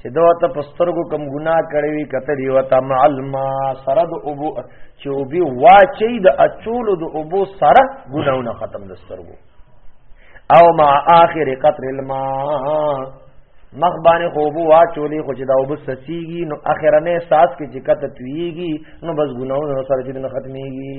چې دا ته پسترګو کم ګناه کړی وي کته دی وتا مع الما سره د ابو چې او بي واچي د اچولو د ابو سره ګناونه ختم د سترګو او مع اخر قطر الماء مخ باندې خوبو واچولې خو چې دا وب سسیږي نو اخرنه ساس کې چې کته تویږي نو بس ګناونه سره چې نه ختميږي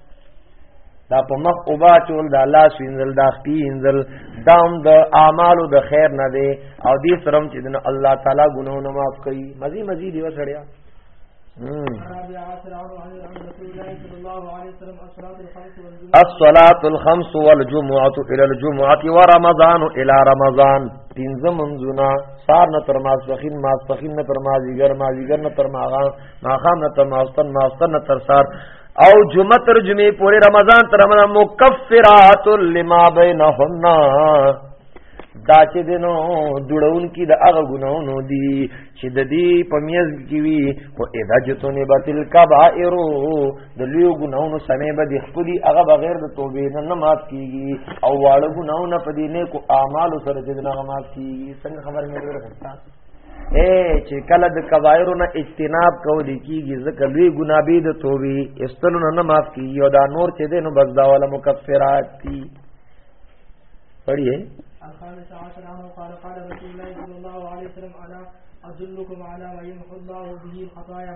دا په مخ او با چول دا لاس وینځل دا خپي انځل دام د اعمالو د خیر نه دی او دې سرم چې دنه الله تعالی ګناو نه معاف کوي مزي مزي دی وسړیا الصلاة الخمس والجمعة إلى الجمعة ورمضان إلى رمضان پینځه منځونه سار نه تر ماسپخین ماسپخین نه تر مازیګر مازیګر نه تر ماغان ماخام نه تر ماستن ماستن نه تر سار او جمعه تر جمعه پورې رمضان تر رمضان مکفرات لما بینهن دا چې دینو جوړون کې د هغه ګناونو دي چې د دې پمیز کې وي او اذا جتونه بتل کبائر د لیو ګناونو سمې به د خپل هغه بغیر د توبې نه نه معاف کیږي او واړه ګناونه په دې نه کو اعمال سره چې نه معاف کیږي څنګه خبر مې ورته اے چې کله د کبایرو نه اجتناب کول کیږي ځکه لوی ګناه به د توبې استلو نه معاف کیږي او دا نور چې دینو بس دا ولا مکفرات دي پڑھیے الخامس عشر عنه قال قال رسول الله صلى الله عليه وسلم انا ادلكم على ما يمحو الله به الخطايا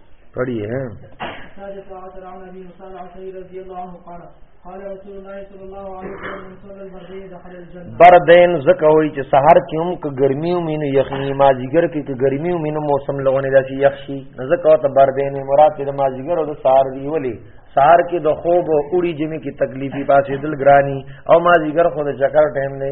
پڑھی ہے بردین زکوی چې سحر کې هم ک ګرمي او مين یخني مازیګر کې ک ګرمي او مين موسم لغونه داسي یخ شي زکو ته بردین مراد دې مازیګر او سحر دی ولی سحر کې د خوب او اوري جمی کې تکلیفي پاسې دل ګرانی او مازیګر خو د چکر ټیم نه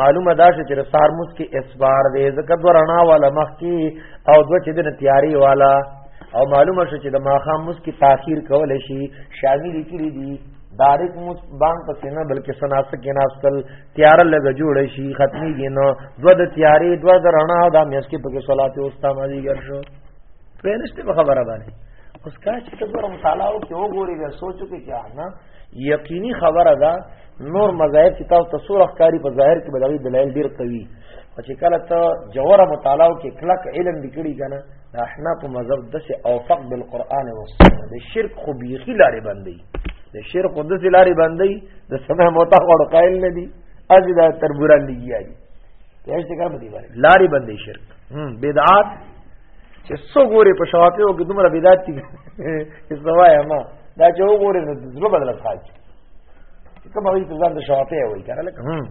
معلومه دا چې د سار موس کې اسبار دی ځکه د رڼا والا مخ کې او د چې د تیاری والا او معلومه شو چې د ماخام موس کې تاخير کول شي شامل کړي دي دارک موس بان پس نه بلکې سناس کې ناستل تیار لګ جوړ شي ختمي ګینو دو د تیاری دو د رڼا او د میس کې پکې صلات او استعمالي ګر شو پرېنشته خبره باندې اوس کا چې ته ګورم تعالی او کې وګوري بیا سوچو کې کیا نه یقیني خبره ده نور مذاهب چې تاسو تصور ښکاری په ظاهر کې بدوي دلایل ډیر قوي او چې کله ته جوهر مطالعه کې کلک علم دکړي کنه د احناف مذهب د څه اوفق بالقران او سنت د شرک خو بيخي لارې باندې د شرک د څه لارې باندې د سمه موتا غوړ قائل نه دي اځي دا تربوران لګي اي هیڅ څه کار نه دی لارې باندې شرک بدعات چې څو ګوري په شوافیو کې دومره بدعت دي چې سوای ما دا چې وګوري نو زړه بدل خاج کوم هغه ته ځان د شوافی وایي کنه لکه هم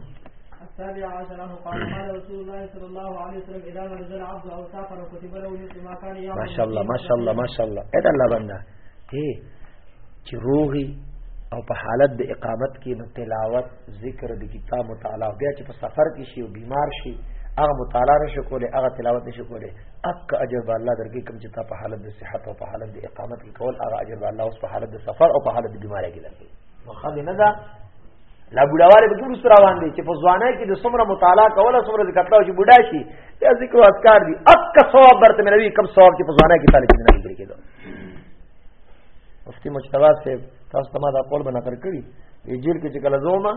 السابع عشر عنه قال قال رسول الله صلى الله عليه وسلم اذا مرض العبد او سافر كتب له مثل ما كان يعمل ما شاء الله ما شاء الله ما شاء الله ادا الله بندا اے چې روحي او په حالت د اقامت کې نو تلاوت ذکر د کتاب مطالعه بیا چې په سفر کې شي او بیمار شي هغه مطالعه نشو کولی هغه تلاوت نشو کولی اک اجر به الله درکې کوم چې تا په حالت د صحت او په حالت د اقامت کې کول هغه اجر به الله اوس په حالت د سفر او په حالت د بیماری کې درکې مخه نه ده لا بډاواله به ټول سره روان دي چې په ځوانای کې د څومره مطالعه کوله څومره د کتلو چې بډا شي یا ذکر او اذکار دي اک ثواب برته ملوي کم ثواب چې په ځوانای کې طالب نه لري کېدو مفتی مجتبی صاحب تاسو ته ما دا قول به نقل کړی چې جیل کې چې کله زوما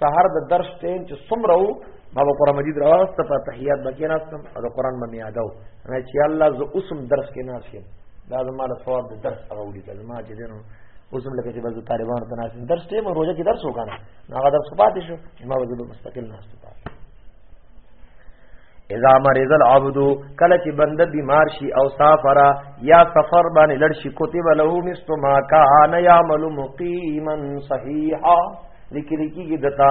سحر د درس ټیم چې څومره وو ما به قرآن مجید راوسته په تحیات به کېناستم او د قرآن به مې یادو نه چې الله زه اوسم درس کې ناست یم دا زما د ثواب د درس هغه ولیکل ما چې دینو اوسم لکه چې بس طالبان ته ناست درس ټیم روزه کې درس وکړم هغه درس پاتې شو ما به مستقل ناست پاتې اذا مرض العبد کله چې بنده بیمار شي او سافر یا سفر باندې لړ شي کتب له مثل ما کان یعمل مقیما صحیحا لیکل کیږي دتا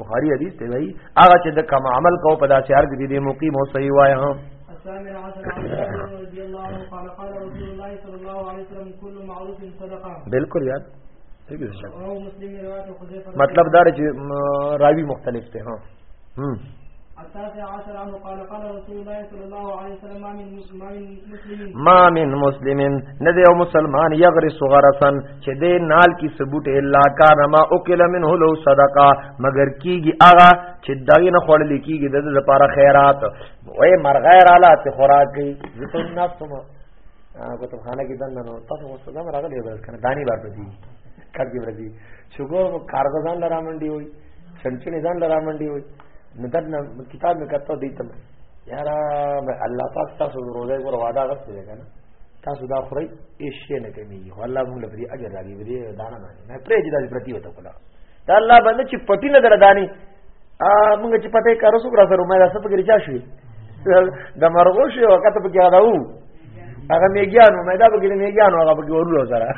بخاری حدیث ته وایي هغه چې د کم عمل کو په داسې هر کې دې مقیم او صحیح وایي ها الثامن عشر عن ابي رضي الله عنه قال قال رسول الله صلى الله عليه وسلم كل معروف صدقه بالکل یاد مطلب دا چې راوی مختلف ته ها ما من مسلم نه دی او مسلمان یغرس غرسن چې دې نال کی ثبوت الا کان ما اوکل منه لو صدقه مگر کیږي هغه چې دغه نه خړل کیږي د لپاره خیرات وې مرغیر اعلی ته خوراکي ذکر نفس ما کتب خانه کې دنه نو تاسو وسلام راغلی ورکړه دانی بار پدی کړي ورځي چې ګور کارګه ځان لرا منډي وي سنچنې ځان لرا منډي وي نو دا کتاب مې کتو دی ته یار الله پاک تاسو روزه ګور وعده غوښته دی کنه تاسو دا خورئ هیڅ شی نه کمیږي خو الله موږ له دې اجر راکړي به دې دانه باندې نه پرې چې داسې پرتی وته کوله دا الله باندې چې پټی نه دردانی ا موږ چې پټې کارو سره سره مې راځه په کې رچا شوې د مرغو شي وخت په کې راو هغه میګیانو مې دا بګی میګیانو هغه بګی ورلو سره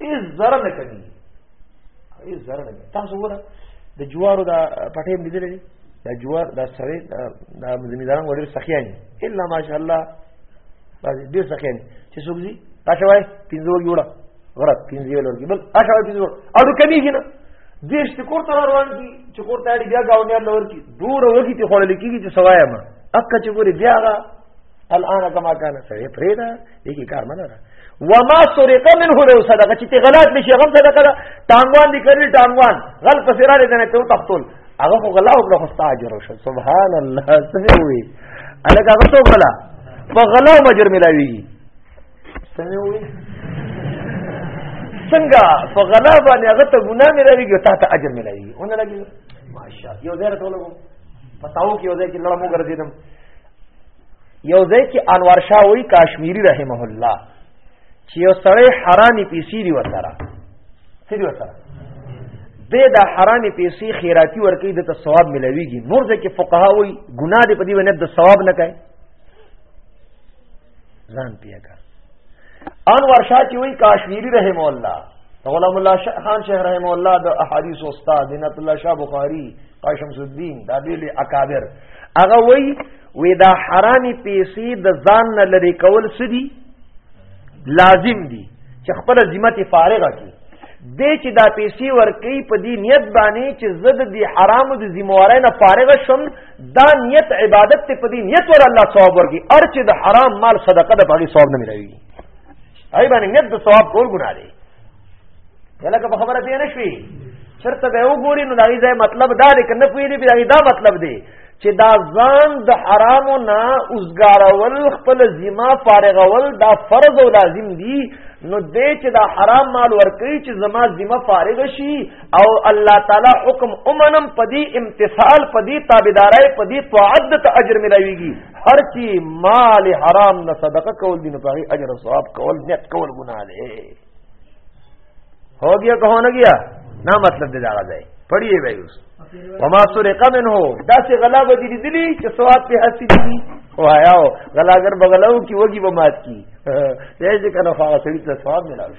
هیڅ ضرر نه کوي هیڅ ضرر نه تاسو وره د جوارو دا پټې مې دي دا جوار دا سره دا زمیداران وړي سخیانی الا ماشاء الله باز دې سخیانی چې څوک دي تاسو وای پینځو جوړه ورته پینځو لوري بل تاسو وای پینځو اړو کمی کینه دیش ته کور ته روان کی چې کور ته بیا گاونډیان لور کی دور وږي ته خړل کیږي چې سوایم اکه چې ګوري بیا الان کما کان سره پریدا دغه کار منه را وما سرق منه لو صدقه چې غلط نشي غم صدقه دا ټانګوان دي کړی ټانګوان غل پسیرا دې نه ته تختول هغه خو غلا وکړه خو استاجر شو سبحان الله سمې وي الګ هغه څو غلا په غلا مجر ملاوي سمې وي څنګه په غلا باندې هغه ته ګناه ملاوي ته ته اجر ملاوي اون لګي ماشاءالله یو ځای ته لګو پتاو کې یو ځای کې لړمو ګرځیدم یو ځای کې انوار شاه وی کاشمیری رحمه الله چې یو سړی حرامي پیسې دی وسره څه دی وسره به دا حرامي پیسې خیراتی ورکې د ته ثواب ملويږي نور ځکه فقها وی ګناه دې په دې باندې د ثواب نه کوي ځان پیه کا انور شاه چې وی کاشمیری رحم الله غلام الله خان شیخ رحم الله د احادیث استاد دینت الله شاه بخاری قاسم الدین دا بیل اکابر هغه وی وی دا حرامي پیسې د ځان نه لري کول سدي لازم دي چې خپل ذمت فارغه کی دې چې دا پیسې ورکې په دې نیت باندې چې زد دي حرامو د ذمہوارۍ نه فارغ شم دا نیت عبادت ته پدی نیت ور الله ثواب ورګي ار چې د حرام مال صدقه د پاګي ثواب نه ملوي ای باندې نیت د ثواب کول ګناه دی کله که خبره دی نه شوي چرته به وګوري نو دای ځای مطلب دا دی کنه پوی دی بیا دا مطلب دی چې دا ځان د حرامو نه اوسګارول خپل ذمہ فارغول دا فرض او لازم دی نو دې چې دا حرام مال ورکړي چې زما ذمہ فارغ شي او الله تعالی حکم امنم پدی امتثال پدی تابعدارای پدی طاعت ته اجر ملويږي هر چی مال حرام نه صدقه کول دي نه پای اجر او ثواب کول نیت کول ګناه ده هو گیا کہو نه گیا نه مطلب دې دا غځای پڑھیے بھائی اس وما سرق منه دا سه غلا بدی دلی چې ثواب په حسي دي وایا غلاګر بغلاو کی وږي بمات کی دې ځکه نه فاغه سړي ته ثواب ملاوي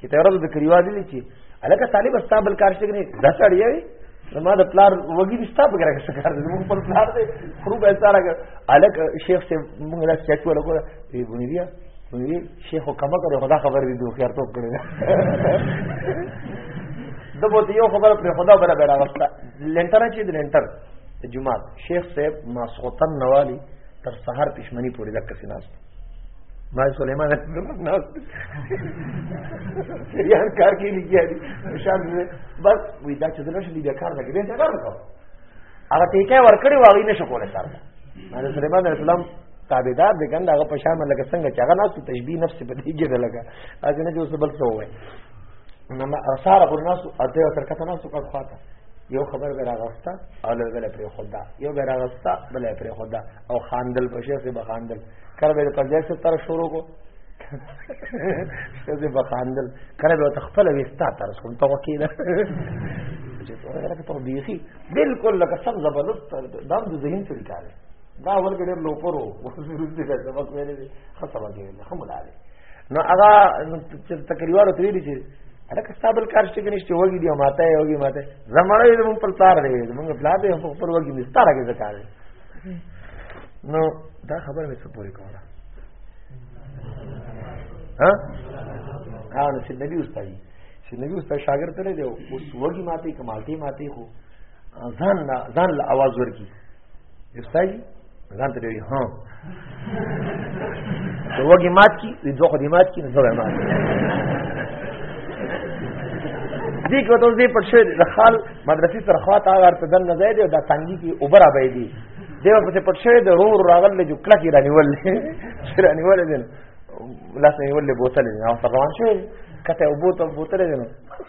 چې ته ورځ د کلیوال دي چې الکه طالب استا بل کار شګنی دا سړی وي زما د پلار وګی نشتا په ګره څه کار دی موږ خپل پلار دی خرو به سره کړ الک شیخ سے موږ لا چک ولا کو ای بونی بیا بونی شیخ کم کرو خدا خبر دی دوه خیر ټوپ کړی د بوت یو خبر پر خدا بل بل واسطه لنټر چې د لنټر جمعه شیخ صاحب ماسوتن نوالی تر سحر پښمنی پورې د کسیناست ما سلیمان ناس سریان کار کې لګیا دي شان بس وې دا چې دلته دې کار نه کوي دا کار وکړه هغه ته کې ور کړی واغی نشو کولای سره ما سلیمان علیه السلام تابعدار دې ګنده هغه په شان لکه څنګه چې هغه ناس تشبیه نفس په دې کې لګا اځه نه چې اوس بل څه وای نما اثار ابو الناس اته تر کته ناس کو خواته یو خبر به راغستا او له بل پر خدا یو به راغستا بل پر خدا او خاندل په شیخ به خاندل کله به په ځای ستاره شروع کو شیخ به خاندل کله به تخپل وستا تر کوم تو کېده چې ورته ته دیخي بالکل لکه سب زبردست دا د ذهن څخه کار دا ورګه ډېر لو پرو ورته دې سبق ویلې خصبه کې خو ملاله نو هغه تقریبا ورته ویلې چې الکه ستابل کار شته کې نشته وګي دی ماته یې وګي ماته زمړې دې مونږ پر تار دی مونږ بلا به خپل وګي مستاره کې ځکاره نو دا خبر مې څه پوری کوله ها ها نو چې نبی استاد چې نبی استاد شاګرد ته دی اوس وږي ماته کمالتي ماته خو ځان ځان له आवाज ورکی استاد ځان ته دی ها نو وګي مات کی وی دوه خدي مات کی نو دوه مات دې کو ته دې په شوی د خال مدرسې تر خوا ته هغه ته دن نه ځای دی دا تنګي کی اوبره به دی دیو په پټ شوی د رور راغل جو کله کی رانیول رانیول دین لاس نیول بوتل نه او روان شوی کته وبوتل بوتل دین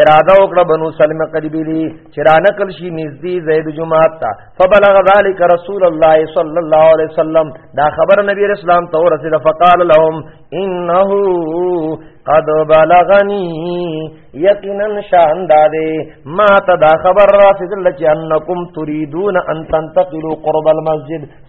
اراده وکړه بنو سلمہ قریبی دی چرانه کل شي نږدې زید جمعات تا فبلغ ذلك رسول الله صلی الله علیه وسلم دا خبر نبی رسول الله تو رسول فقال لهم انه قد بلغني یقینا شان داده ما ته دا خبر رسول الله چې انکم تريدون ان تنتقلوا قرب المسجد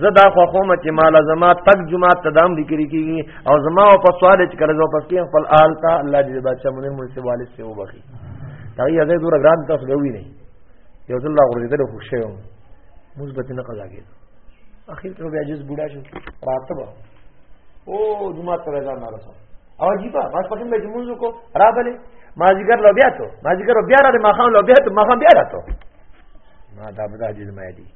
زه دا خو خو مچ مال زما تک جمعه تدام ذکر کیږي او زما او په سوال چې کړه زو پس کې خپل آل تا الله دې بادشاہ مونږ مونږ سے والد سے وبخي دا یې زه دور ګران تاسو به وی نه یو ځل غوړې دل خو شوم مثبت نه قضا کېد اخر کې بیا جز بوډا شو راتبه او جمعه ته ځان نه رسو او عجیبه ما پکې مې جمعو کو را بلې ما ذکر لو بیا ته ما ذکر بیا را ما خام لو بیا ته ما خام بیا را ته ما دا بدا جز مې دي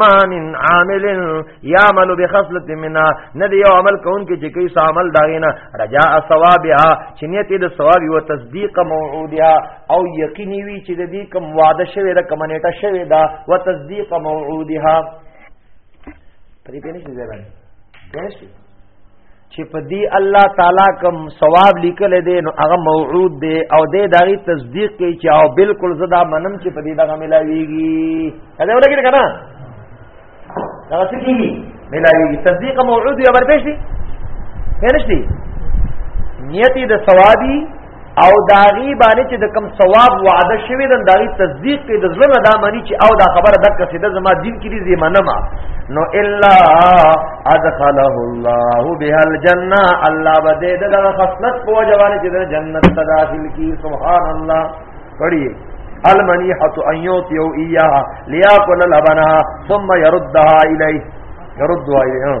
ما من عامل يعمل بخصله منا ندی یو عمل کون کې چې کوي عمل داغینا رجاء ثوابها چې نیت د ثواب او تصدیق موعودها او یقیني وی چې د دې کوم وعده شوی دا کوم نیټه شوی دا او تصدیق موعودها پرې پېنې شي ځای باندې چې په دې الله تعالی کوم ثواب لیکل دي نو هغه موعود دی او دې داغي تصدیق کوي چې او بالکل زدا منم چې په دې دغه ملاويږي دا ولګی کنه دا څه کیږي ملاويږي تصدیق موعود یا ورپېښ دي هرڅ دي نیتی د ثوابي او داغي باندې چې د کم ثواب وعده شوی د داغي تصدیق کې د زړه دا معنی چې او دا خبره د کسې د زما دین کې دې منما نو الا ادخله الله بها الجنه الله بده دغه خصلت په جوانه چې د جنت ته داخل کی سبحان الله پڑھیے المنیحه ان یوتیو ایاها لیاکل لبنها ثم يردها الیه يردها الیه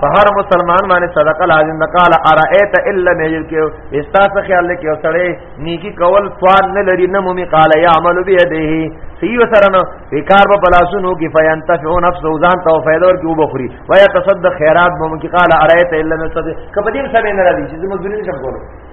په هر مسلمان باندې صدقه لازم ده قال ارایت الا مجل کې استاس خیال لکه یو سړی نیکی کول فار نه لري نه مومي قال يعمل بيده سی وسره نو وکار په بلاسونو کې فینتفع نفسه ځان ته فائدہ ورکړي وبخوري ويتصدق خیرات مومي قال ارایت الا مصدق کبدیم سره نه راځي چې مزدوري نشم کولای